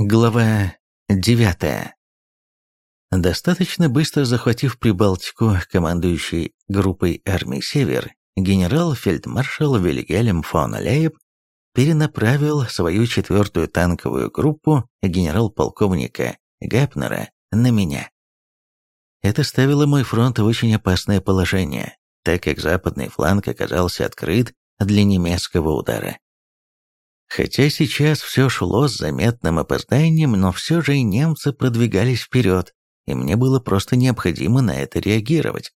Глава 9. Достаточно быстро захватив Прибалтику, командующий группой армий «Север», генерал-фельдмаршал Вильгельм фон Лейб перенаправил свою четвертую танковую группу генерал-полковника Гапнера на меня. Это ставило мой фронт в очень опасное положение, так как западный фланг оказался открыт для немецкого удара. Хотя сейчас все шло с заметным опозданием, но все же и немцы продвигались вперед, и мне было просто необходимо на это реагировать.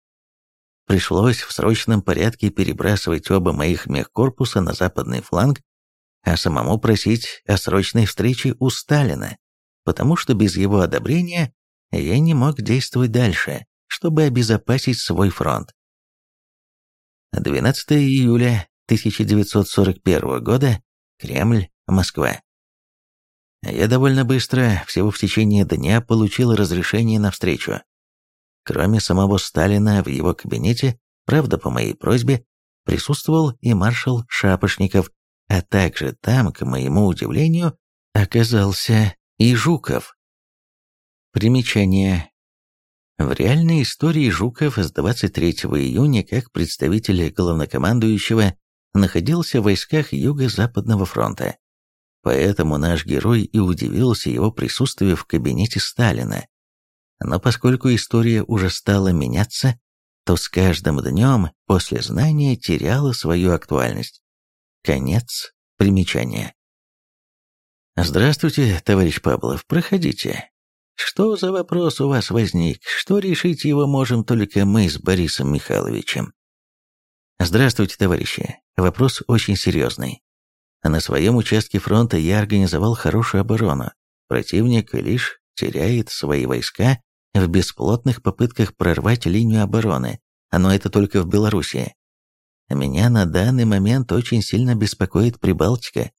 Пришлось в срочном порядке перебрасывать оба моих мехкорпуса на западный фланг, а самому просить о срочной встрече у Сталина, потому что без его одобрения я не мог действовать дальше, чтобы обезопасить свой фронт. 12 июля 1941 года Кремль, Москва. Я довольно быстро, всего в течение дня, получил разрешение на встречу. Кроме самого Сталина в его кабинете, правда, по моей просьбе, присутствовал и маршал Шапошников, а также там, к моему удивлению, оказался и Жуков. Примечание. В реальной истории Жуков с 23 июня как представитель главнокомандующего находился в войсках Юго-Западного фронта. Поэтому наш герой и удивился его присутствию в кабинете Сталина. Но поскольку история уже стала меняться, то с каждым днем после знания теряла свою актуальность. Конец примечания. «Здравствуйте, товарищ Павлов, проходите. Что за вопрос у вас возник? Что решить его можем только мы с Борисом Михайловичем?» Здравствуйте, товарищи. Вопрос очень серьезный. На своем участке фронта я организовал хорошую оборону. Противник лишь теряет свои войска в бесплотных попытках прорвать линию обороны, но это только в Белоруссии. Меня на данный момент очень сильно беспокоит Прибалтика.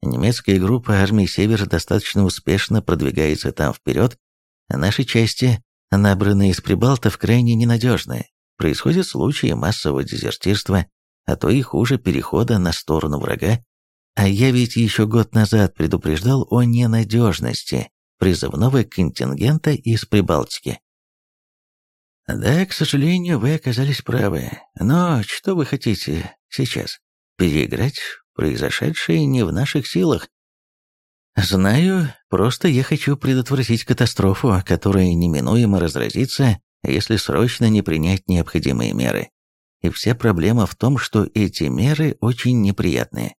Немецкая группа армии «Север» достаточно успешно продвигается там вперед, а наши части, набранные из Прибалтов, крайне ненадежны, Происходят случаи массового дезертирства, а то и хуже перехода на сторону врага. А я ведь еще год назад предупреждал о ненадежности призывного контингента из Прибалтики. Да, к сожалению, вы оказались правы. Но что вы хотите сейчас? Переиграть произошедшее не в наших силах. Знаю, просто я хочу предотвратить катастрофу, которая неминуемо разразится если срочно не принять необходимые меры. И вся проблема в том, что эти меры очень неприятные.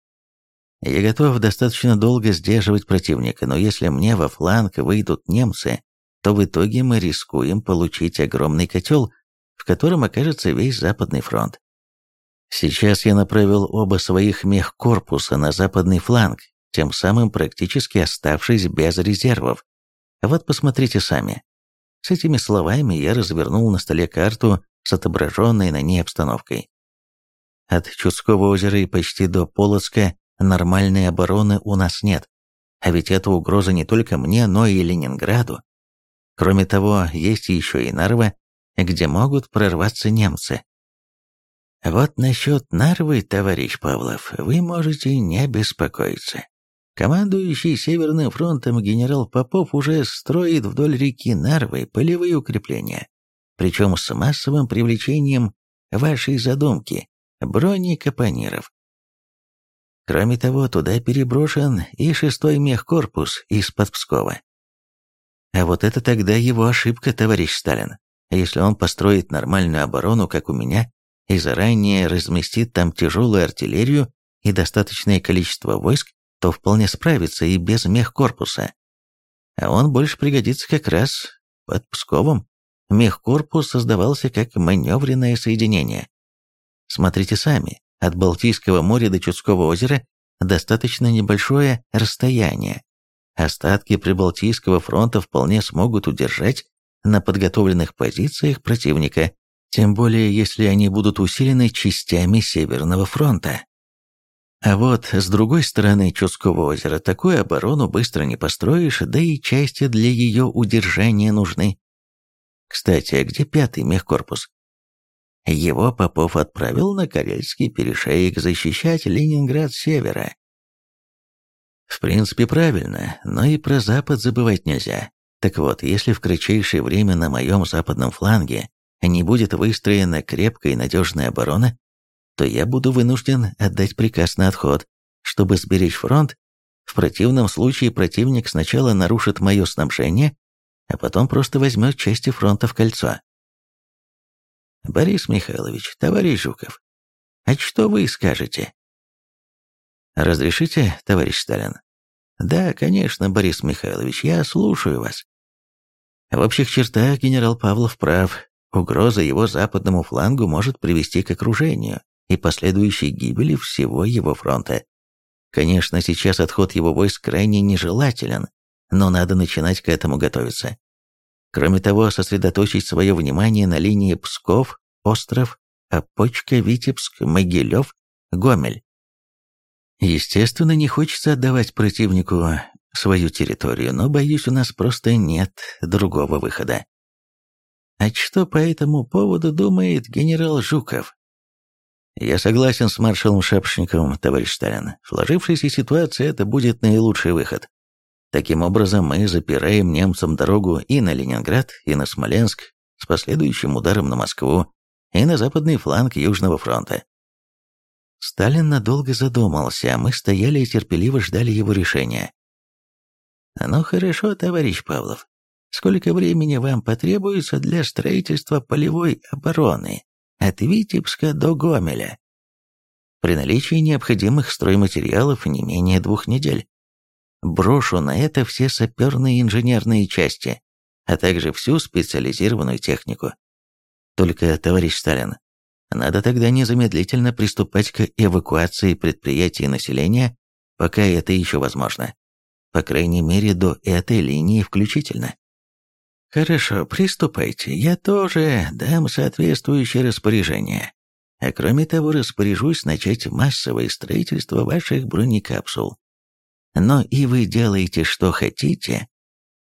Я готов достаточно долго сдерживать противника, но если мне во фланг выйдут немцы, то в итоге мы рискуем получить огромный котел, в котором окажется весь Западный фронт. Сейчас я направил оба своих мехкорпуса на западный фланг, тем самым практически оставшись без резервов. Вот посмотрите сами. С этими словами я развернул на столе карту с отображенной на ней обстановкой. От Чудского озера и почти до Полоцка нормальной обороны у нас нет. А ведь это угроза не только мне, но и Ленинграду. Кроме того, есть еще и Нарва, где могут прорваться немцы. Вот насчет Нарвы, товарищ Павлов, вы можете не беспокоиться. Командующий Северным фронтом генерал Попов уже строит вдоль реки Нарвы полевые укрепления, причем с массовым привлечением вашей задумки – бронекапониров. Кроме того, туда переброшен и шестой мехкорпус из-под Пскова. А вот это тогда его ошибка, товарищ Сталин. Если он построит нормальную оборону, как у меня, и заранее разместит там тяжелую артиллерию и достаточное количество войск, то вполне справится и без мехкорпуса. А он больше пригодится как раз под Псковом. Мехкорпус создавался как маневренное соединение. Смотрите сами, от Балтийского моря до Чудского озера достаточно небольшое расстояние. Остатки Прибалтийского фронта вполне смогут удержать на подготовленных позициях противника, тем более если они будут усилены частями Северного фронта. А вот с другой стороны Чудского озера такую оборону быстро не построишь, да и части для ее удержания нужны. Кстати, а где пятый мехкорпус? Его Попов отправил на Карельский перешеек защищать Ленинград севера. В принципе, правильно, но и про Запад забывать нельзя. Так вот, если в кратчайшее время на моем западном фланге не будет выстроена крепкая и надежная оборона, то я буду вынужден отдать приказ на отход, чтобы сберечь фронт. В противном случае противник сначала нарушит мое снабжение, а потом просто возьмет части фронта в кольцо. Борис Михайлович, товарищ Жуков, а что вы скажете? Разрешите, товарищ Сталин? Да, конечно, Борис Михайлович, я слушаю вас. В общих чертах генерал Павлов прав. Угроза его западному флангу может привести к окружению и последующей гибели всего его фронта. Конечно, сейчас отход его войск крайне нежелателен, но надо начинать к этому готовиться. Кроме того, сосредоточить свое внимание на линии Псков, Остров, Опочка, Витебск, Могилев, Гомель. Естественно, не хочется отдавать противнику свою территорию, но, боюсь, у нас просто нет другого выхода. А что по этому поводу думает генерал Жуков? Я согласен с маршалом Шапшниковым, товарищ Сталин. В сложившейся ситуации это будет наилучший выход. Таким образом, мы запираем немцам дорогу и на Ленинград, и на Смоленск, с последующим ударом на Москву, и на западный фланг Южного фронта. Сталин надолго задумался, а мы стояли и терпеливо ждали его решения. «Ну хорошо, товарищ Павлов. Сколько времени вам потребуется для строительства полевой обороны от Витебска до Гомеля?» При наличии необходимых стройматериалов не менее двух недель. Брошу на это все саперные инженерные части, а также всю специализированную технику. Только, товарищ Сталин, надо тогда незамедлительно приступать к эвакуации предприятий и населения, пока это еще возможно. По крайней мере, до этой линии включительно. Хорошо, приступайте. Я тоже дам соответствующее распоряжение. А кроме того, распоряжусь начать массовое строительство ваших бронекапсул. Но и вы делаете, что хотите,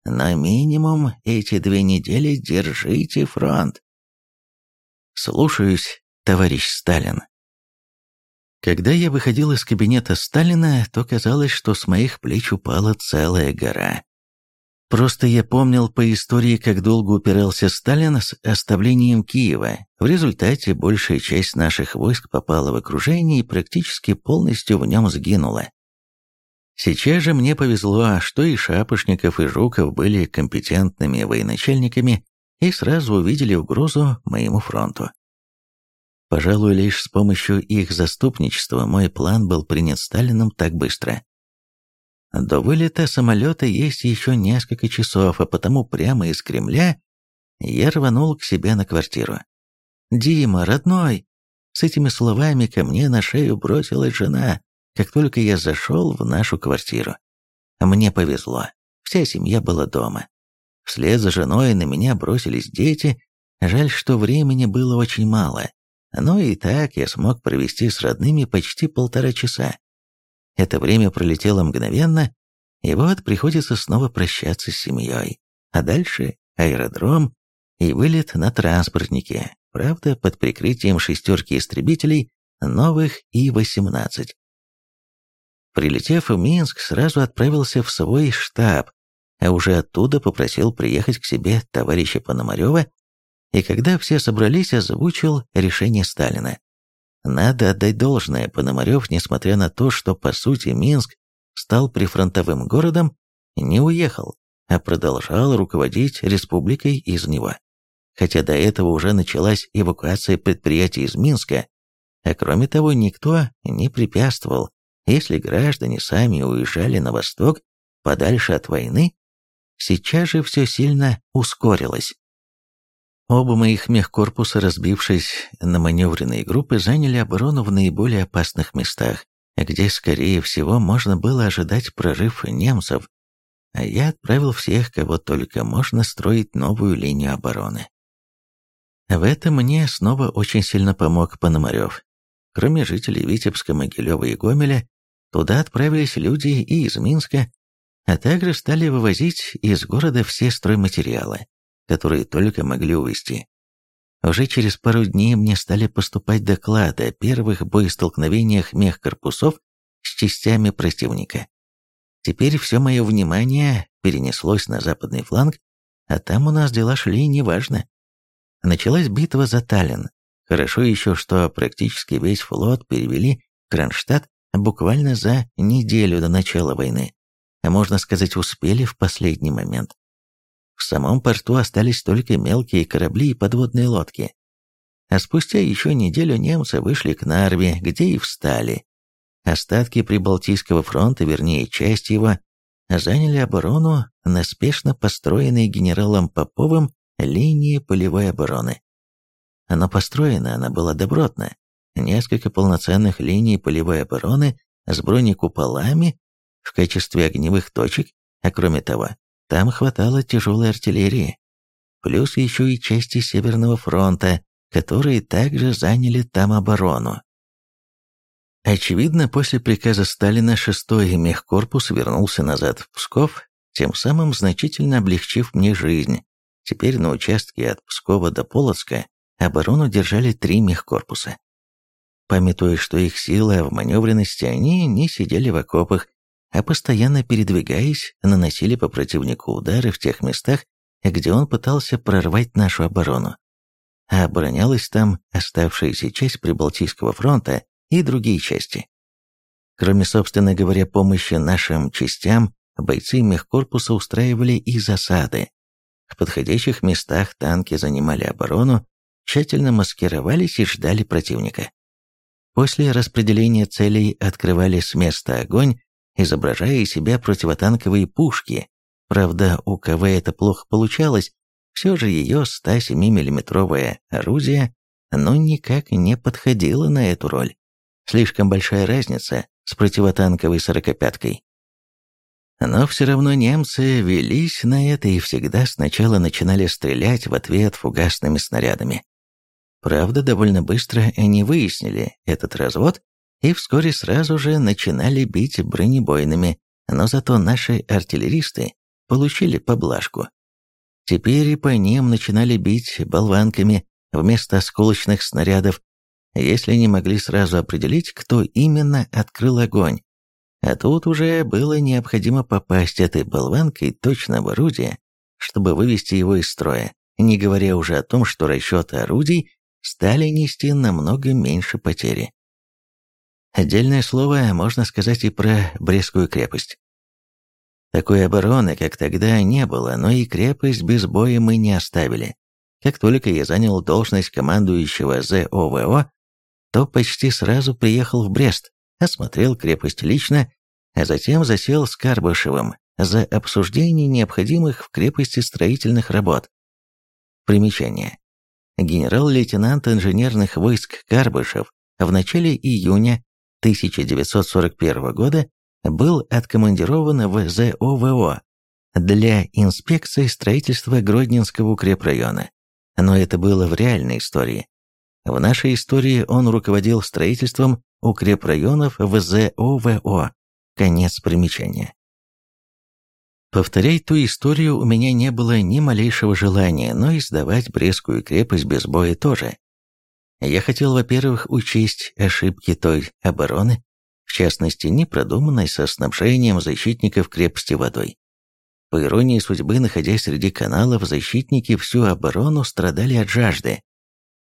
но минимум эти две недели держите фронт. Слушаюсь, товарищ Сталин. Когда я выходил из кабинета Сталина, то казалось, что с моих плеч упала целая гора. Просто я помнил по истории, как долго упирался Сталин с оставлением Киева. В результате большая часть наших войск попала в окружение и практически полностью в нем сгинула. Сейчас же мне повезло, что и Шапошников, и Жуков были компетентными военачальниками и сразу увидели угрозу моему фронту. Пожалуй, лишь с помощью их заступничества мой план был принят Сталином так быстро. До вылета самолета есть еще несколько часов, а потому прямо из Кремля я рванул к себе на квартиру. «Дима, родной!» С этими словами ко мне на шею бросилась жена, как только я зашел в нашу квартиру. Мне повезло, вся семья была дома. Вслед за женой на меня бросились дети, жаль, что времени было очень мало. Но и так я смог провести с родными почти полтора часа. Это время пролетело мгновенно, и вот приходится снова прощаться с семьей. А дальше аэродром и вылет на транспортнике, правда, под прикрытием шестерки истребителей новых И-18. Прилетев в Минск, сразу отправился в свой штаб, а уже оттуда попросил приехать к себе товарища Пономарева, и когда все собрались, озвучил решение Сталина. Надо отдать должное, Пономарев, несмотря на то, что по сути Минск стал прифронтовым городом, не уехал, а продолжал руководить республикой из него. Хотя до этого уже началась эвакуация предприятий из Минска, а кроме того никто не препятствовал, если граждане сами уезжали на восток, подальше от войны, Сейчас же все сильно ускорилось. Оба моих мехкорпуса, разбившись на маневренные группы, заняли оборону в наиболее опасных местах, где, скорее всего, можно было ожидать прорыв немцев, а я отправил всех, кого только можно, строить новую линию обороны. В этом мне снова очень сильно помог Пономарев. Кроме жителей Витебска, Могилева и Гомеля, туда отправились люди и из Минска, а также стали вывозить из города все стройматериалы, которые только могли увезти. Уже через пару дней мне стали поступать доклады о первых боестолкновениях мехкорпусов с частями противника. Теперь все мое внимание перенеслось на западный фланг, а там у нас дела шли неважно. Началась битва за Таллин. Хорошо еще, что практически весь флот перевели в Кронштадт буквально за неделю до начала войны. А можно сказать, успели в последний момент. В самом порту остались только мелкие корабли и подводные лодки. А спустя еще неделю немцы вышли к Нарве, где и встали. Остатки Прибалтийского фронта, вернее часть его, заняли оборону на спешно построенной генералом Поповым линии полевой обороны. Но построена она была добротно. Несколько полноценных линий полевой обороны с бронекуполами в качестве огневых точек, а кроме того, там хватало тяжелой артиллерии. Плюс еще и части Северного фронта, которые также заняли там оборону. Очевидно, после приказа Сталина 6-й мехкорпус вернулся назад в Псков, тем самым значительно облегчив мне жизнь. Теперь на участке от Пскова до Полоцка оборону держали три мехкорпуса. Памятуя, что их сила в маневренности, они не сидели в окопах, а постоянно передвигаясь, наносили по противнику удары в тех местах, где он пытался прорвать нашу оборону. А оборонялась там оставшаяся часть Прибалтийского фронта и другие части. Кроме, собственно говоря, помощи нашим частям, бойцы мехкорпуса устраивали и засады. В подходящих местах танки занимали оборону, тщательно маскировались и ждали противника. После распределения целей открывали с места огонь, изображая из себя противотанковые пушки. Правда, у КВ это плохо получалось, все же ее 107 миллиметровое орудие, но никак не подходило на эту роль. Слишком большая разница с противотанковой сорокопяткой. Но все равно немцы велись на это и всегда сначала начинали стрелять в ответ фугасными снарядами. Правда, довольно быстро они выяснили этот развод и вскоре сразу же начинали бить бронебойными, но зато наши артиллеристы получили поблажку. Теперь и по ним начинали бить болванками вместо осколочных снарядов, если не могли сразу определить, кто именно открыл огонь. А тут уже было необходимо попасть этой болванкой точно в орудие, чтобы вывести его из строя, не говоря уже о том, что расчеты орудий стали нести намного меньше потери. Отдельное слово можно сказать и про Брестскую крепость. Такой обороны, как тогда, не было, но и крепость без боя мы не оставили. Как только я занял должность командующего ЗОВО, то почти сразу приехал в Брест, осмотрел крепость лично, а затем засел с Карбышевым за обсуждение необходимых в крепости строительных работ. Примечание. Генерал-лейтенант инженерных войск Карбышев в начале июня 1941 года был откомандирован в ЗОВО для инспекции строительства Гродненского укрепрайона. Но это было в реальной истории. В нашей истории он руководил строительством укрепрайонов в ЗОВО. Конец примечания. Повторять ту историю у меня не было ни малейшего желания, но и сдавать Брестскую крепость без боя тоже. Я хотел, во-первых, учесть ошибки той обороны, в частности, непродуманной со снабжением защитников крепости водой. По иронии судьбы, находясь среди каналов, защитники всю оборону страдали от жажды.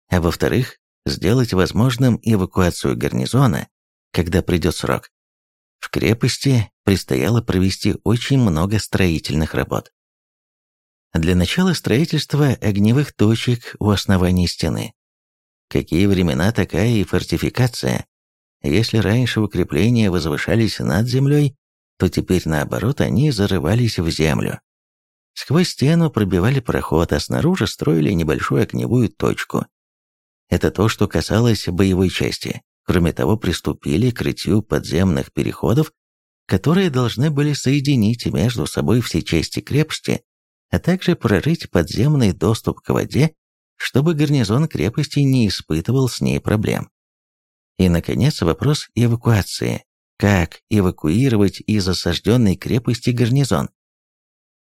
А во-вторых, сделать возможным эвакуацию гарнизона, когда придет срок. В крепости предстояло провести очень много строительных работ. Для начала строительства огневых точек у основания стены. Какие времена такая и фортификация? Если раньше укрепления возвышались над землей, то теперь наоборот они зарывались в землю. Сквозь стену пробивали проход, а снаружи строили небольшую огневую точку. Это то, что касалось боевой части. Кроме того, приступили к рытью подземных переходов, которые должны были соединить между собой все части крепости, а также прорыть подземный доступ к воде, чтобы гарнизон крепости не испытывал с ней проблем. И, наконец, вопрос эвакуации. Как эвакуировать из осажденной крепости гарнизон?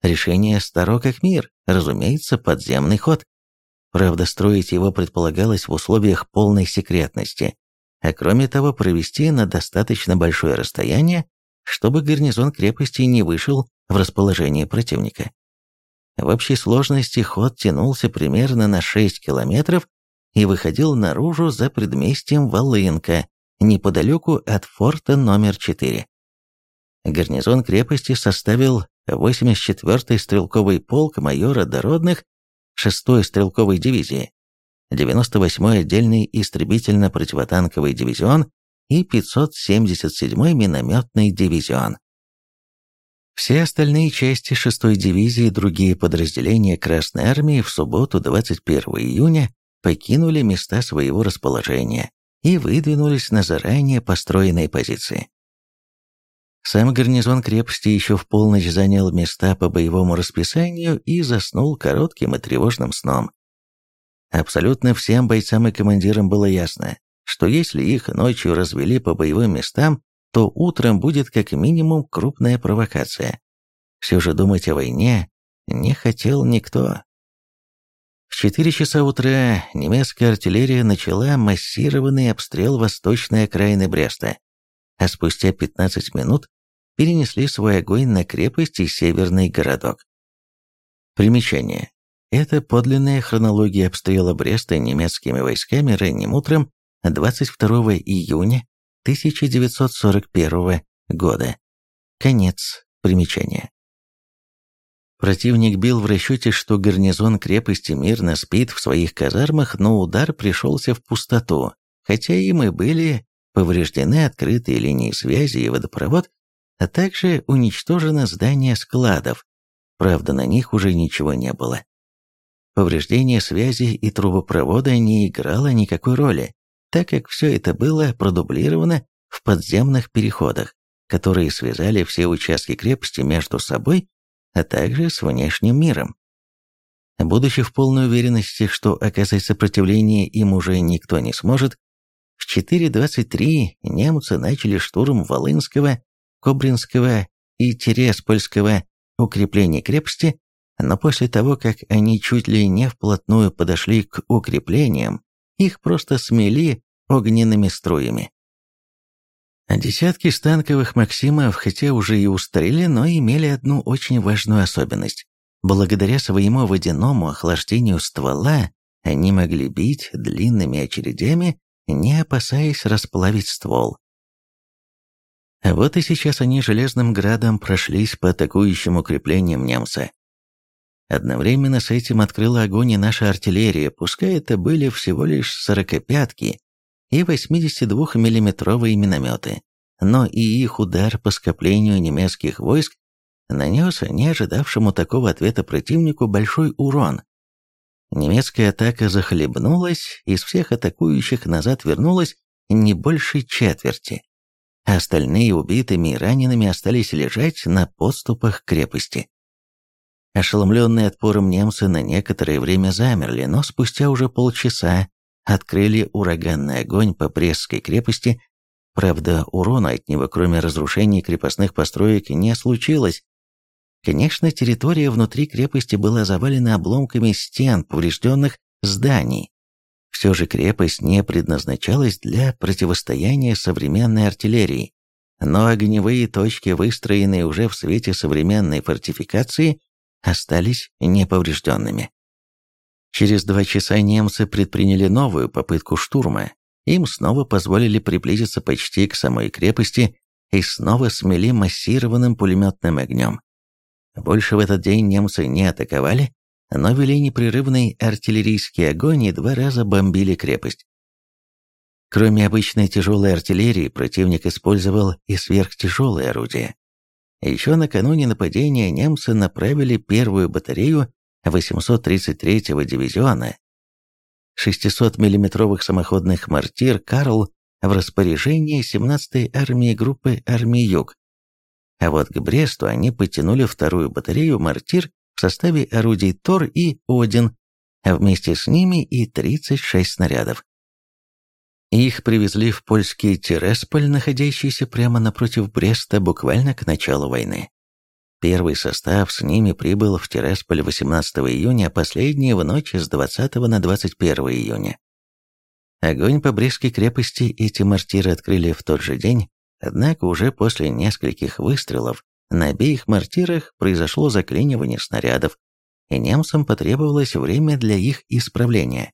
Решение старо как мир, разумеется, подземный ход. Правда, строить его предполагалось в условиях полной секретности, а кроме того провести на достаточно большое расстояние чтобы гарнизон крепости не вышел в расположение противника. В общей сложности ход тянулся примерно на 6 километров и выходил наружу за предместьем Волынка, неподалеку от форта номер 4. Гарнизон крепости составил 84-й стрелковый полк майора Дородных 6-й стрелковой дивизии, 98-й отдельный истребительно-противотанковый дивизион и 577-й минометный дивизион. Все остальные части 6-й дивизии и другие подразделения Красной Армии в субботу 21 июня покинули места своего расположения и выдвинулись на заранее построенные позиции. Сам гарнизон крепости еще в полночь занял места по боевому расписанию и заснул коротким и тревожным сном. Абсолютно всем бойцам и командирам было ясно, что если их ночью развели по боевым местам, то утром будет как минимум крупная провокация. Все же думать о войне не хотел никто. В 4 часа утра немецкая артиллерия начала массированный обстрел восточной окраины Бреста, а спустя 15 минут перенесли свой огонь на крепость и северный городок. Примечание. Это подлинная хронология обстрела Бреста немецкими войсками ранним утром 22 июня 1941 года. Конец примечания. Противник бил в расчете, что гарнизон крепости мирно спит в своих казармах, но удар пришелся в пустоту, хотя им и были повреждены открытые линии связи и водопровод, а также уничтожено здание складов, правда на них уже ничего не было. Повреждение связи и трубопровода не играло никакой роли, так как все это было продублировано в подземных переходах, которые связали все участки крепости между собой, а также с внешним миром. Будучи в полной уверенности, что оказать сопротивление им уже никто не сможет, в 4.23 немцы начали штурм Волынского Кобринского и Тереспольского укреплений крепости, но после того, как они чуть ли не вплотную подошли к укреплениям, их просто смели огненными струями. Десятки станковых «Максимов» хотя уже и устарели, но имели одну очень важную особенность. Благодаря своему водяному охлаждению ствола они могли бить длинными очередями, не опасаясь расплавить ствол. Вот и сейчас они железным градом прошлись по атакующим укреплениям немца. Одновременно с этим открыла огонь и наша артиллерия, пускай это были всего лишь сорокопятки и 82-миллиметровые минометы, но и их удар по скоплению немецких войск нанес не ожидавшему такого ответа противнику большой урон. Немецкая атака захлебнулась, из всех атакующих назад вернулась не больше четверти остальные убитыми и ранеными остались лежать на подступах крепости. Ошеломленные отпором немцы на некоторое время замерли, но спустя уже полчаса открыли ураганный огонь по Брестской крепости. Правда, урона от него, кроме разрушений крепостных построек, не случилось. Конечно, территория внутри крепости была завалена обломками стен поврежденных зданий, все же крепость не предназначалась для противостояния современной артиллерии, но огневые точки, выстроенные уже в свете современной фортификации, остались неповрежденными. Через два часа немцы предприняли новую попытку штурма. Им снова позволили приблизиться почти к самой крепости и снова смели массированным пулеметным огнем. Больше в этот день немцы не атаковали, но вели непрерывный артиллерийский огонь и два раза бомбили крепость. Кроме обычной тяжелой артиллерии, противник использовал и сверхтяжелые орудия. Еще накануне нападения немцы направили первую батарею 833-го дивизиона 600 миллиметровых самоходных мортир «Карл» в распоряжении 17-й армии группы армии Юг. А вот к Бресту они подтянули вторую батарею мортир в составе орудий Тор и Один, а вместе с ними и 36 снарядов. Их привезли в польский Тересполь, находящийся прямо напротив Бреста, буквально к началу войны. Первый состав с ними прибыл в Тересполь 18 июня, а последний в ночь с 20 на 21 июня. Огонь по Брестской крепости эти мартиры открыли в тот же день, Однако уже после нескольких выстрелов на обеих мортирах произошло заклинивание снарядов, и немцам потребовалось время для их исправления.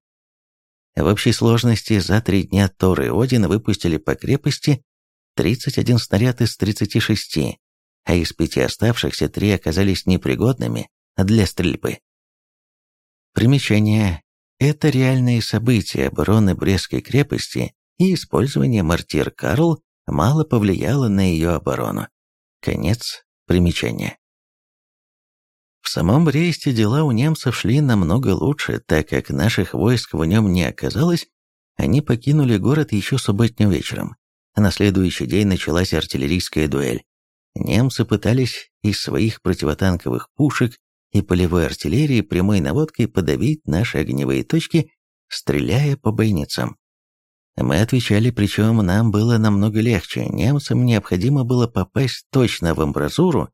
В общей сложности за три дня Тор и Один выпустили по крепости 31 снаряд из 36, а из пяти оставшихся три оказались непригодными для стрельбы. Примечание. Это реальные события обороны Брестской крепости, и использование мортир «Карл» мало повлияло на ее оборону. Конец примечания. В самом Бресте дела у немцев шли намного лучше, так как наших войск в нем не оказалось, они покинули город еще субботним вечером. На следующий день началась артиллерийская дуэль. Немцы пытались из своих противотанковых пушек и полевой артиллерии прямой наводкой подавить наши огневые точки, стреляя по бойницам. Мы отвечали, причем нам было намного легче. Немцам необходимо было попасть точно в амбразуру,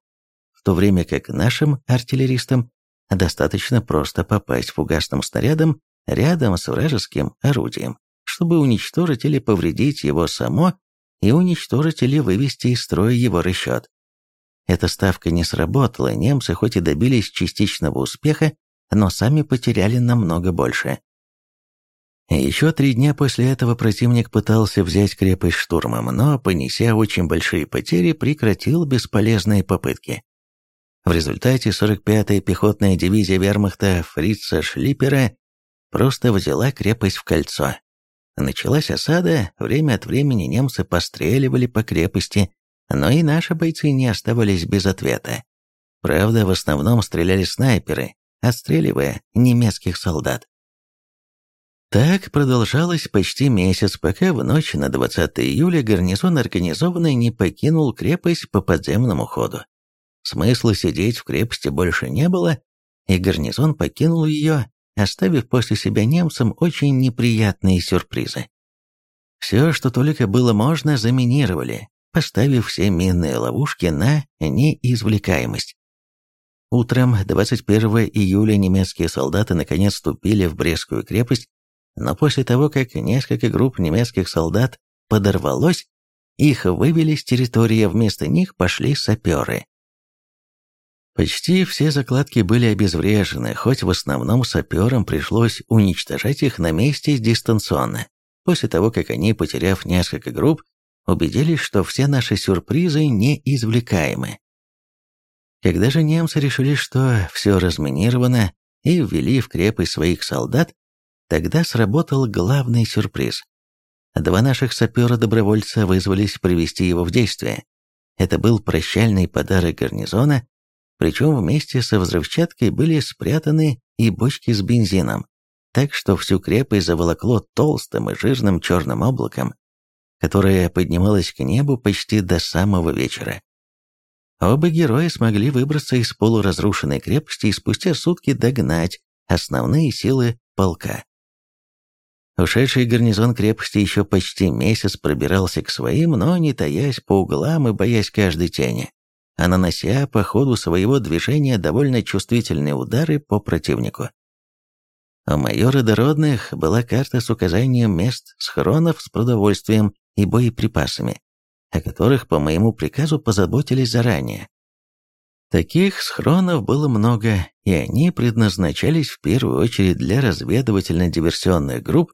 в то время как нашим артиллеристам достаточно просто попасть фугасным снарядом рядом с вражеским орудием, чтобы уничтожить или повредить его само и уничтожить или вывести из строя его расчет. Эта ставка не сработала, немцы хоть и добились частичного успеха, но сами потеряли намного больше. Еще три дня после этого противник пытался взять крепость штурмом, но, понеся очень большие потери, прекратил бесполезные попытки. В результате 45-я пехотная дивизия вермахта Фрица Шлиппера просто взяла крепость в кольцо. Началась осада, время от времени немцы постреливали по крепости, но и наши бойцы не оставались без ответа. Правда, в основном стреляли снайперы, отстреливая немецких солдат. Так продолжалось почти месяц, пока в ночь на 20 июля гарнизон организованный не покинул крепость по подземному ходу. Смысла сидеть в крепости больше не было, и гарнизон покинул ее, оставив после себя немцам очень неприятные сюрпризы. Все, что только было можно, заминировали, поставив все минные ловушки на неизвлекаемость. Утром 21 июля немецкие солдаты наконец вступили в Брестскую крепость но после того, как несколько групп немецких солдат подорвалось, их вывели с территории, а вместо них пошли саперы. Почти все закладки были обезврежены, хоть в основном саперам пришлось уничтожать их на месте дистанционно, после того, как они, потеряв несколько групп, убедились, что все наши сюрпризы неизвлекаемы. Когда же немцы решили, что все разминировано, и ввели в крепость своих солдат, Тогда сработал главный сюрприз. Два наших сапера-добровольца вызвались привести его в действие. Это был прощальный подарок гарнизона, причем вместе со взрывчаткой были спрятаны и бочки с бензином, так что всю крепость заволокло толстым и жирным черным облаком, которое поднималось к небу почти до самого вечера. Оба героя смогли выбраться из полуразрушенной крепости и спустя сутки догнать основные силы полка. Ушедший гарнизон крепости еще почти месяц пробирался к своим, но не таясь по углам и боясь каждой тени, а нанося по ходу своего движения довольно чувствительные удары по противнику. У майора Дородных была карта с указанием мест схронов с продовольствием и боеприпасами, о которых по моему приказу позаботились заранее. Таких схронов было много, и они предназначались в первую очередь для разведывательно-диверсионных групп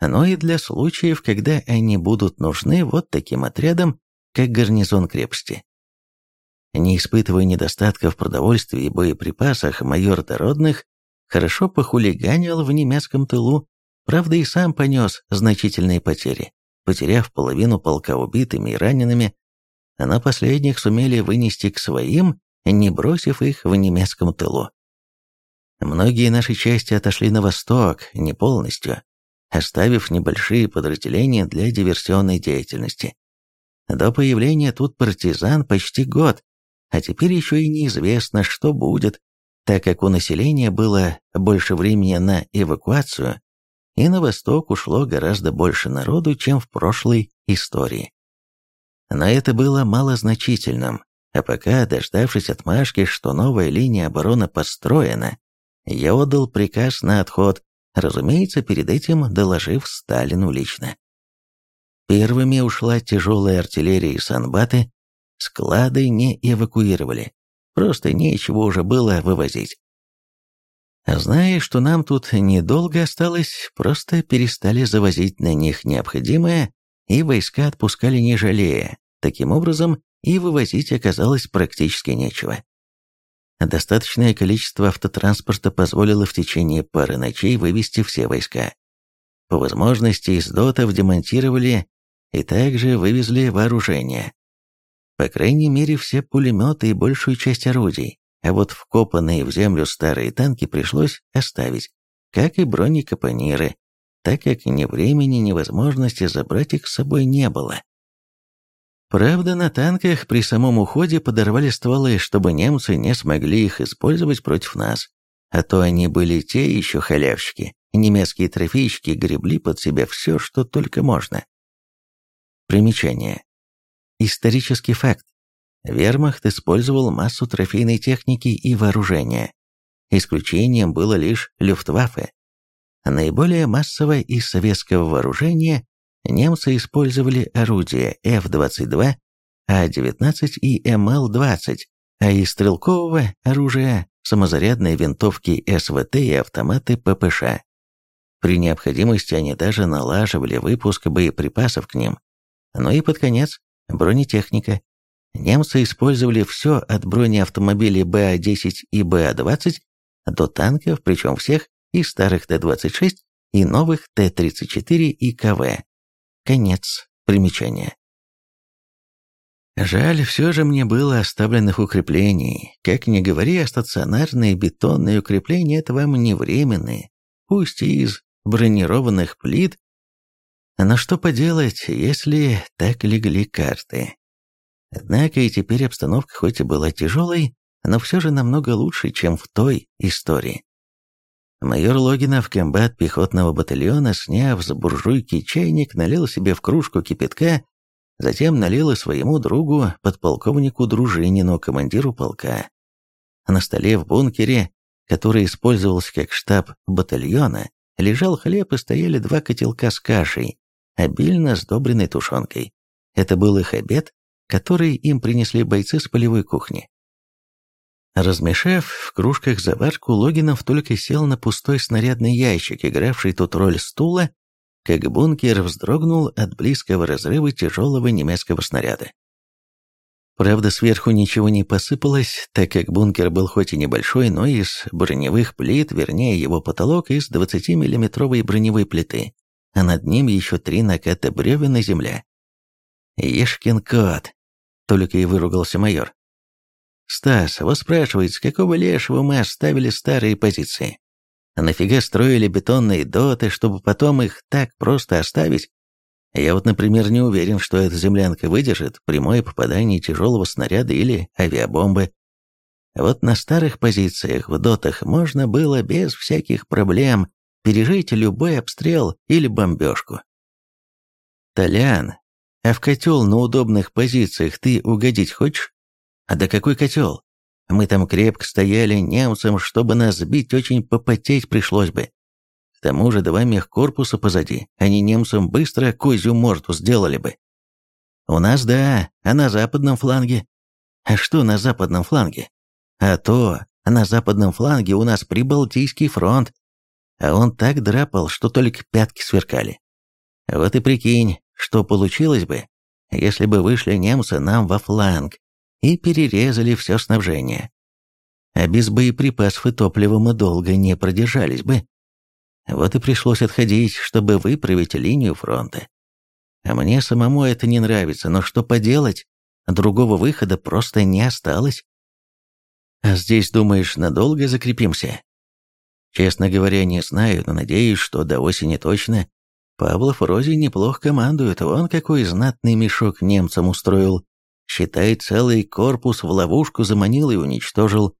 но и для случаев, когда они будут нужны вот таким отрядам, как гарнизон крепости. Не испытывая недостатков в продовольствии и боеприпасах, майор Дородных хорошо похулиганил в немецком тылу, правда и сам понес значительные потери, потеряв половину полка убитыми и ранеными, а на последних сумели вынести к своим, не бросив их в немецком тылу. Многие наши части отошли на восток, не полностью, оставив небольшие подразделения для диверсионной деятельности. До появления тут партизан почти год, а теперь еще и неизвестно, что будет, так как у населения было больше времени на эвакуацию, и на восток ушло гораздо больше народу, чем в прошлой истории. Но это было малозначительным, а пока, дождавшись отмашки, что новая линия обороны построена, я отдал приказ на отход, разумеется, перед этим доложив Сталину лично. Первыми ушла тяжелая артиллерия и санбаты, склады не эвакуировали, просто нечего уже было вывозить. Зная, что нам тут недолго осталось, просто перестали завозить на них необходимое, и войска отпускали не жалея. Таким образом, и вывозить оказалось практически нечего. Достаточное количество автотранспорта позволило в течение пары ночей вывести все войска. По возможности из дотов демонтировали и также вывезли вооружение. По крайней мере, все пулеметы и большую часть орудий, а вот вкопанные в землю старые танки пришлось оставить, как и бронекапониры, так как ни времени, ни возможности забрать их с собой не было. Правда, на танках при самом уходе подорвали стволы, чтобы немцы не смогли их использовать против нас. А то они были те еще халявщики. Немецкие трофейщики гребли под себя все, что только можно. Примечание. Исторический факт. Вермахт использовал массу трофейной техники и вооружения. Исключением было лишь Люфтваффе. Наиболее массовое из советского вооружения немцы использовали орудия F-22, А-19 и МЛ-20, а из стрелкового оружия самозарядные винтовки СВТ и автоматы ППШ. При необходимости они даже налаживали выпуск боеприпасов к ним. Но и под конец бронетехника. Немцы использовали все от бронеавтомобилей БА-10 и БА-20 до танков, причем всех, и старых Т-26, и новых Т-34 и КВ. Конец примечания. Жаль, все же мне было оставленных укреплений. Как ни говори, а стационарные бетонные укрепления – это вам не временные, пусть и из бронированных плит. Но что поделать, если так легли карты? Однако и теперь обстановка хоть и была тяжелой, но все же намного лучше, чем в той истории. Майор Логинов, комбат пехотного батальона, сняв с буржуйки чайник, налил себе в кружку кипятка, затем налил и своему другу, подполковнику Дружинину, командиру полка. На столе в бункере, который использовался как штаб батальона, лежал хлеб и стояли два котелка с кашей, обильно сдобренной тушенкой. Это был их обед, который им принесли бойцы с полевой кухни. Размешав в кружках заварку, Логинов только сел на пустой снарядный ящик, игравший тут роль стула, как бункер вздрогнул от близкого разрыва тяжелого немецкого снаряда. Правда, сверху ничего не посыпалось, так как бункер был хоть и небольшой, но из броневых плит, вернее его потолок из 20-миллиметровой броневой плиты, а над ним еще три наката бревен и земля. «Ешкин кот!» — только и выругался майор. Стас, вот спрашивает, с какого лешего мы оставили старые позиции? А нафига строили бетонные доты, чтобы потом их так просто оставить? Я вот, например, не уверен, что эта землянка выдержит прямое попадание тяжелого снаряда или авиабомбы. Вот на старых позициях в дотах можно было без всяких проблем пережить любой обстрел или бомбежку. Толян, а в котел на удобных позициях ты угодить хочешь? А да какой котел? Мы там крепко стояли, немцам, чтобы нас сбить, очень попотеть пришлось бы. К тому же два мехкорпуса позади, они немцам быстро козью морду сделали бы. У нас да, а на западном фланге? А что на западном фланге? А то, на западном фланге у нас Прибалтийский фронт, а он так драпал, что только пятки сверкали. Вот и прикинь, что получилось бы, если бы вышли немцы нам во фланг, и перерезали все снабжение. А без боеприпасов и топлива мы долго не продержались бы. Вот и пришлось отходить, чтобы выправить линию фронта. А мне самому это не нравится, но что поделать? Другого выхода просто не осталось. А здесь, думаешь, надолго закрепимся? Честно говоря, не знаю, но надеюсь, что до осени точно. Павлов вроде неплохо командует, вон какой знатный мешок немцам устроил. Считай, целый корпус в ловушку заманил и уничтожил.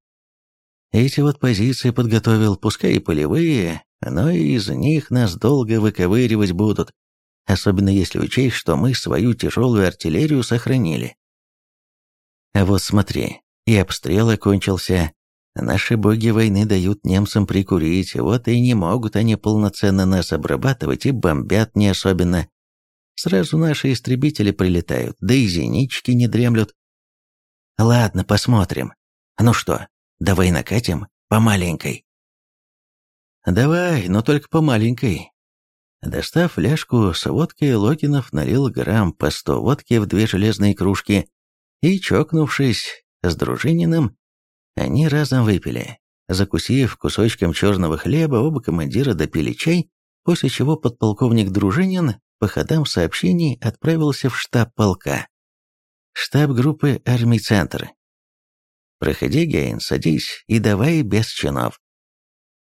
Эти вот позиции подготовил, пускай и полевые, но и из них нас долго выковыривать будут, особенно если учесть, что мы свою тяжелую артиллерию сохранили. А вот смотри, и обстрел окончился. Наши боги войны дают немцам прикурить, вот и не могут они полноценно нас обрабатывать и бомбят не особенно. Сразу наши истребители прилетают, да и зенички не дремлют. Ладно, посмотрим. Ну что, давай накатим по маленькой. Давай, но только по маленькой. Достав фляжку с водкой, Логинов налил грамм по сто водки в две железные кружки и, чокнувшись с Дружининым, они разом выпили. Закусив кусочком черного хлеба, оба командира допили чай, после чего подполковник Дружинин по ходам сообщений отправился в штаб полка. Штаб группы армий «Центр». «Проходи, Гейн, садись и давай без чинов».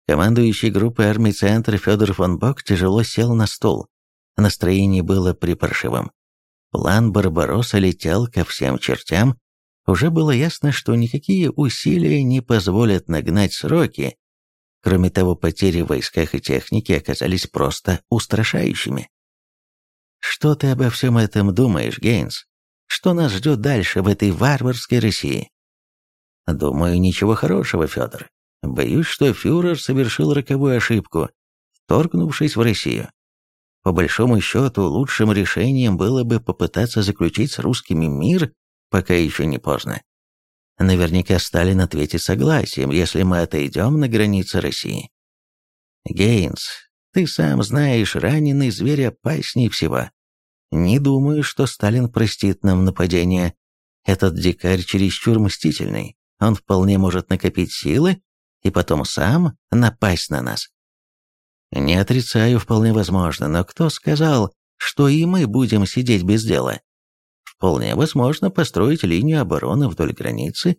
Командующий группой армий «Центр» Федор фон Бок тяжело сел на стол. Настроение было припаршивым. План Барбаросса летел ко всем чертям. Уже было ясно, что никакие усилия не позволят нагнать сроки. Кроме того, потери в войсках и технике оказались просто устрашающими. Что ты обо всем этом думаешь, Гейнс? Что нас ждет дальше в этой варварской России? Думаю, ничего хорошего, Федор. Боюсь, что фюрер совершил роковую ошибку, вторгнувшись в Россию. По большому счету, лучшим решением было бы попытаться заключить с русскими мир, пока еще не поздно. Наверняка Сталин ответит согласием, если мы отойдем на границы России. Гейнс, ты сам знаешь, раненый зверь опасней всего. Не думаю, что Сталин простит нам нападение. Этот дикарь чересчур мстительный. Он вполне может накопить силы и потом сам напасть на нас. Не отрицаю, вполне возможно, но кто сказал, что и мы будем сидеть без дела? Вполне возможно построить линию обороны вдоль границы,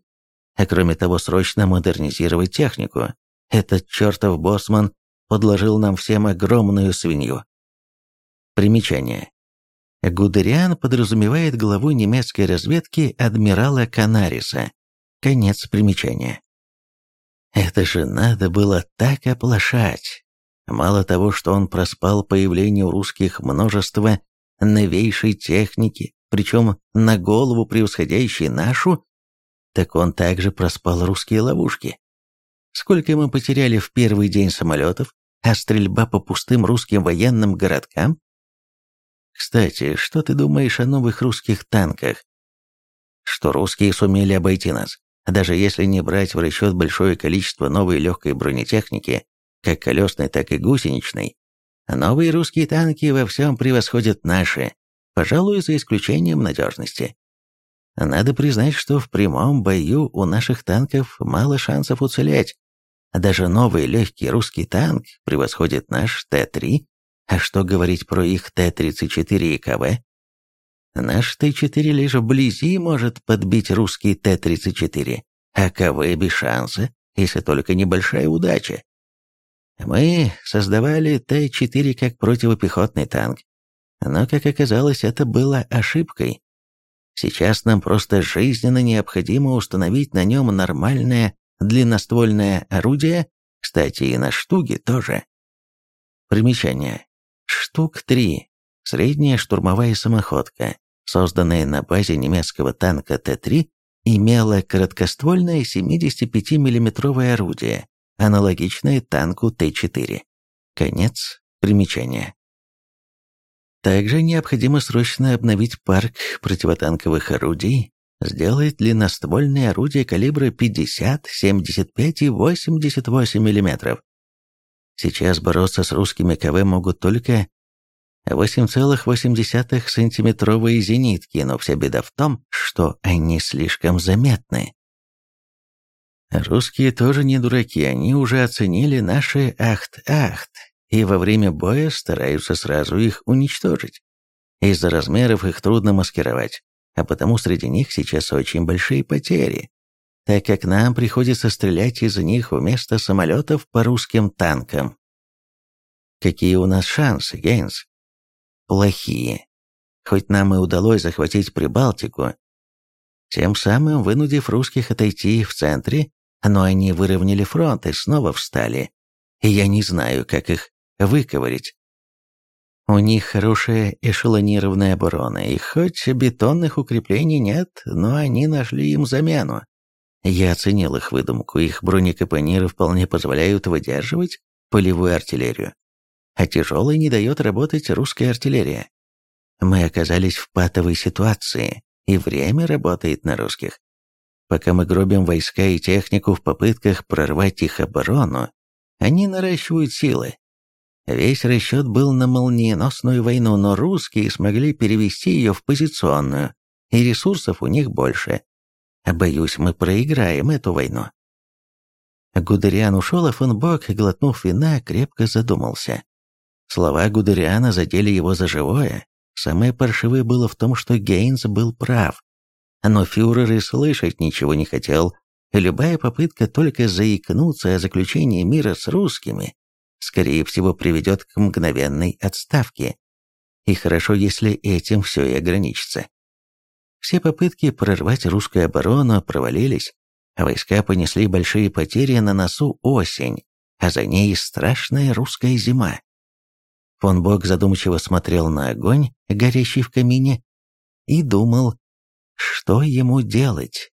а кроме того срочно модернизировать технику. Этот чертов боссман подложил нам всем огромную свинью. Примечание. Гудериан подразумевает главу немецкой разведки адмирала Канариса. Конец примечания. Это же надо было так оплошать. Мало того, что он проспал появление у русских множества новейшей техники, причем на голову превосходящей нашу, так он также проспал русские ловушки. Сколько мы потеряли в первый день самолетов, а стрельба по пустым русским военным городкам? Кстати, что ты думаешь о новых русских танках? Что русские сумели обойти нас, даже если не брать в расчет большое количество новой легкой бронетехники, как колесной, так и гусеничной, новые русские танки во всем превосходят наши, пожалуй, за исключением надежности. Надо признать, что в прямом бою у наших танков мало шансов уцелеть, даже новый легкий русский танк превосходит наш Т-3, а что говорить про их Т-34 и КВ? Наш Т-4 лишь вблизи может подбить русский Т-34, а КВ без шанса, если только небольшая удача. Мы создавали Т-4 как противопехотный танк, но, как оказалось, это было ошибкой. Сейчас нам просто жизненно необходимо установить на нем нормальное длинноствольное орудие, кстати, и на штуге тоже. Примечание. Штук 3. Средняя штурмовая самоходка, созданная на базе немецкого танка Т-3, имела короткоствольное 75 миллиметровое орудие, аналогичное танку Т-4. Конец примечания. Также необходимо срочно обновить парк противотанковых орудий, сделать длинноствольные орудия калибра 50, 75 и 88 мм. Сейчас бороться с русскими КВ могут только 8,8 сантиметровые зенитки, но вся беда в том, что они слишком заметны. Русские тоже не дураки, они уже оценили наши ахт-ахт, и во время боя стараются сразу их уничтожить. Из-за размеров их трудно маскировать, а потому среди них сейчас очень большие потери, так как нам приходится стрелять из них вместо самолетов по русским танкам. Какие у нас шансы, Гейнс? Плохие. Хоть нам и удалось захватить Прибалтику, тем самым вынудив русских отойти в центре, но они выровняли фронт и снова встали, и я не знаю, как их выковырить. У них хорошая эшелонированная оборона, и хоть бетонных укреплений нет, но они нашли им замену. Я оценил их выдумку, их бронекапониры вполне позволяют выдерживать полевую артиллерию, а тяжелой не дает работать русская артиллерия. Мы оказались в патовой ситуации, и время работает на русских. Пока мы гробим войска и технику в попытках прорвать их оборону, они наращивают силы. Весь расчет был на молниеносную войну, но русские смогли перевести ее в позиционную, и ресурсов у них больше. Боюсь, мы проиграем эту войну. Гудериан ушел, а фон Бок, глотнув вина, крепко задумался. Слова Гудериана задели его за живое. Самое паршивое было в том, что Гейнс был прав. Но фюрер и слышать ничего не хотел. Любая попытка только заикнуться о заключении мира с русскими, скорее всего, приведет к мгновенной отставке. И хорошо, если этим все и ограничится. Все попытки прорвать русскую оборону провалились, а войска понесли большие потери на носу осень, а за ней страшная русская зима. Фон Бок задумчиво смотрел на огонь, горящий в камине, и думал, что ему делать.